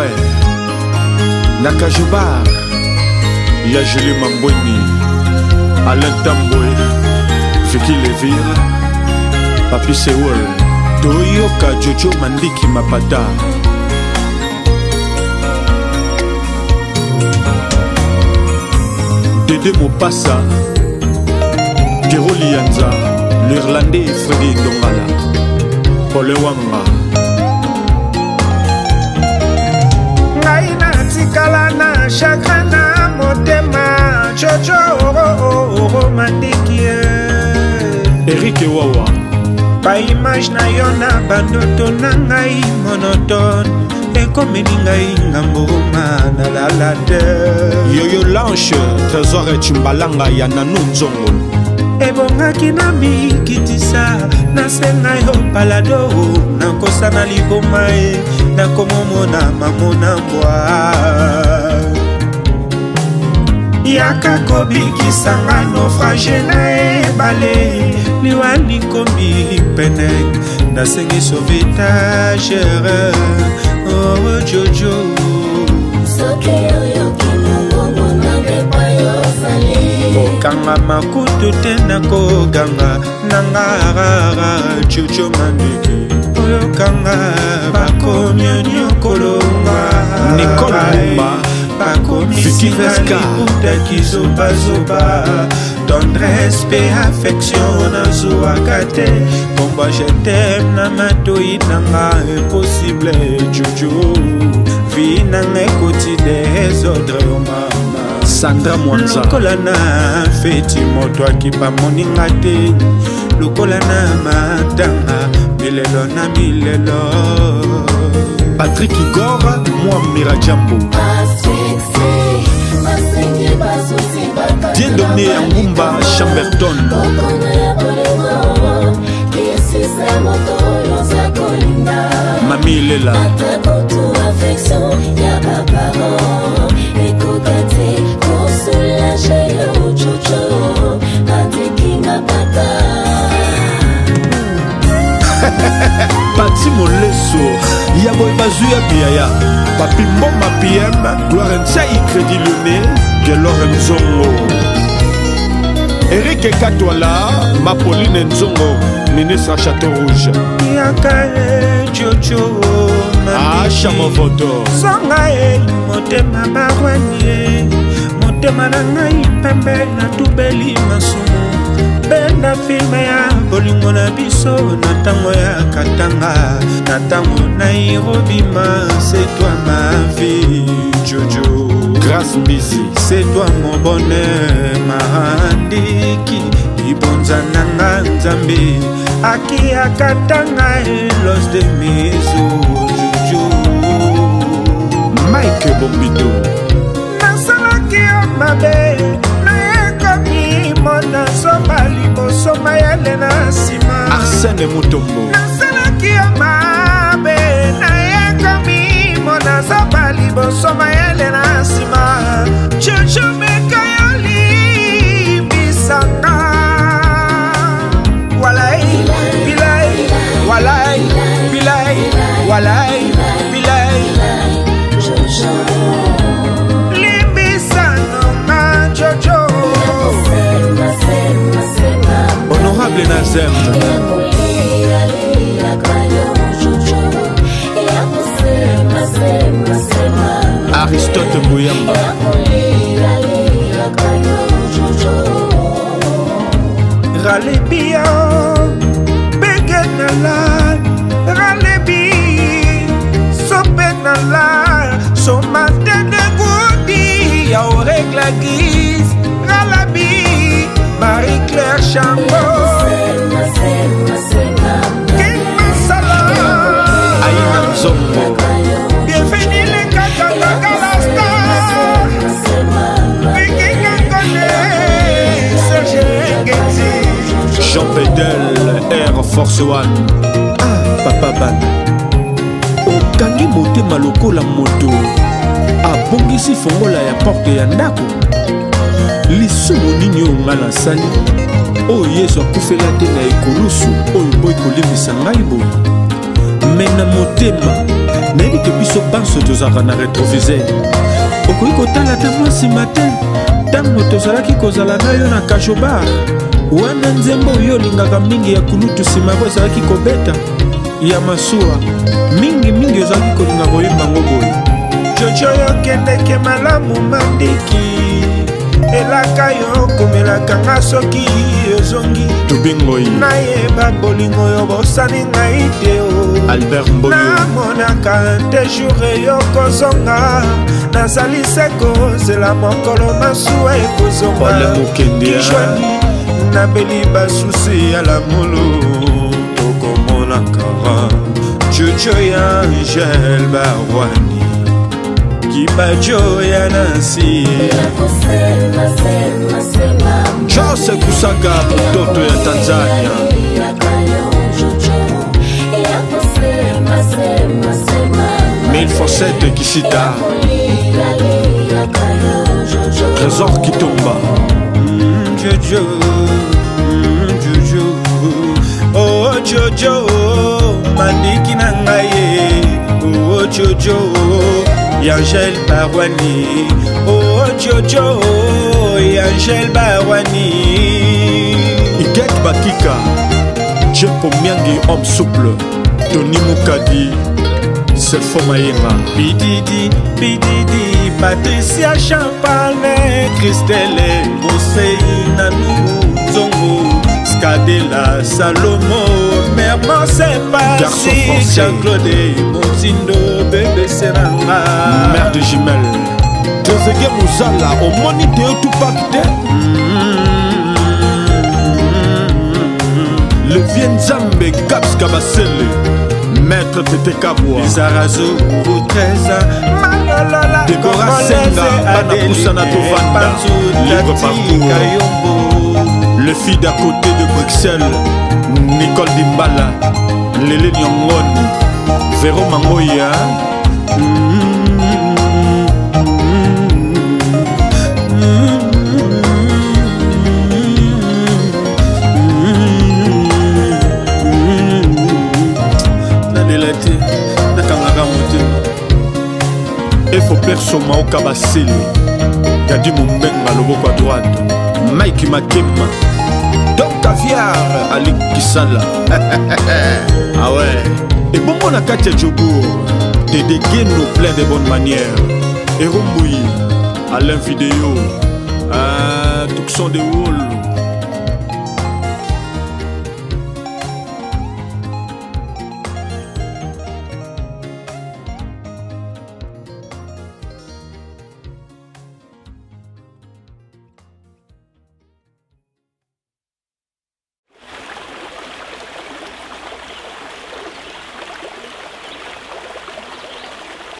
joel nakajobar yajeli mambweni alain tambwe fiki levire papi sewol toyoka jojo mandiki mapata dede mopasa gero lianza l'irlandais fredi ndongala polewanga ngai natikala na chagrin na motema jojo oro mandiki erike wawa baimage na yo na bandoto na ngai monotone ekomeli ngai ngamboma nalala te yoyo lanche trésor etimbalanga ya nanu nzongo ebongaki na mikitisa nasenga yo palado nakosana liboma ye nakomomona mamona mbwa yaka kobikisanga naufrage na ebale liwani komi pene nasengi sauvetage oh, jojo soki oyoki kanga makutu te nakoganga nanga rara cucu mandeke oyokanga bakomi oniokolonga nikolomba bakomisingaliutaki zobazoba tendresse mpe affection nazwwaka te pombwa jetem na matoi nanga impossible cucu vi nanga ekoti desordre omama sandra mwanza lokola na feti moto akipa moninga te lokola na matanga milelo na milelo patrik igor mwa mirajambo diedone ya ngumba chamberton mami lela pati moleso ya boye bazwi ya biyaya papi mboma pm gloire ntiai credi lune gelore nzongo erike katwala mapoline nzongo ministre chateau rouge yaka jojo ashamovoto ah, sanga e motema barwanie motema na ngai pembe natubeli masumu benda filme ya bolingo na biso na ntango ya katanga na ntango nairobima setwa mavi jojo grâce mbisi setwa mobone maandiki libonza nanga nzambe akiyakatanga elos de miso juju mike bombido nasalaki yo mabe biso mayele na nsima arsene mutombo nasalaki ya mabe nayekami mo nazoba liboso mayele na ralebiya bege na la ralebi sope na la somatene gudi ya oreglagis ralabi marie claire chango force one ah, papa bana okangi motema lokola moto abongisi fongola ya porte ya ndako lisumu nini oyo ngai nasali oyo yesu akufela te na ekolusu oyo mpo ekolimbisa ngai boye me na motema nayebi ke biso banso tozalaka na retroviseur okoki kotala ta mwa nsima te ntango tozalaki kozala na yo na kashobar wana nzembo oyo olingaka mingi ya kulutu nsima yango ezalaki kobeta ya masuwa mingimingi ozalaki kolinga koyemba ngo boye jojo yokendeke malamu mandiki elaka yo komelaka nga soki ezongi tubingoi nayeba bolingo oyo bosani ngai te o oh. albert namonaka te jour yo kozonga nazali se kozela mokolo masuwa ekozongaijwani ah. nabeli basusi ya lamulu okomonakara jojo ya angel barwani kibajo ya nasi Jose Kusaga, mtoto ya Tanzania. Milfosete Kisita, Trésor Kitumba. Mm, Jojo, mm, Jojo, oh Jojo, bandiki na ngai, oh Jojo. Yangel Barwani Oh Jojo Yangel Barwani Iget Bakika Jepo Miangi Homme Souple Tony Mukadi Selfo Mayema Bididi Bididi Patricia Champagne Christelle Boseï Nanou Zongo kadela salomo mermose pasi jean-claude motindo bebese nanga mare de jumel tozege mozala omoni te otupaki te levie nzambe gaps kabasele maître tetekabwa izarazo utreza malolola dekorasenga bana kusana tovanda livre parcours Le fille d'à côté de Bruxelles, Nicole Dimbala, Lélé Nyongone, Véro Mangoya. nadelate nakangaka motema efo persoma oka baseli dadi mombenga loboko ya droite mike makema caviar alikisala awe ah ebongo na kati ya jobour dedegeno plein de bonne manière erombui alain video uh, ah, tukson de wolo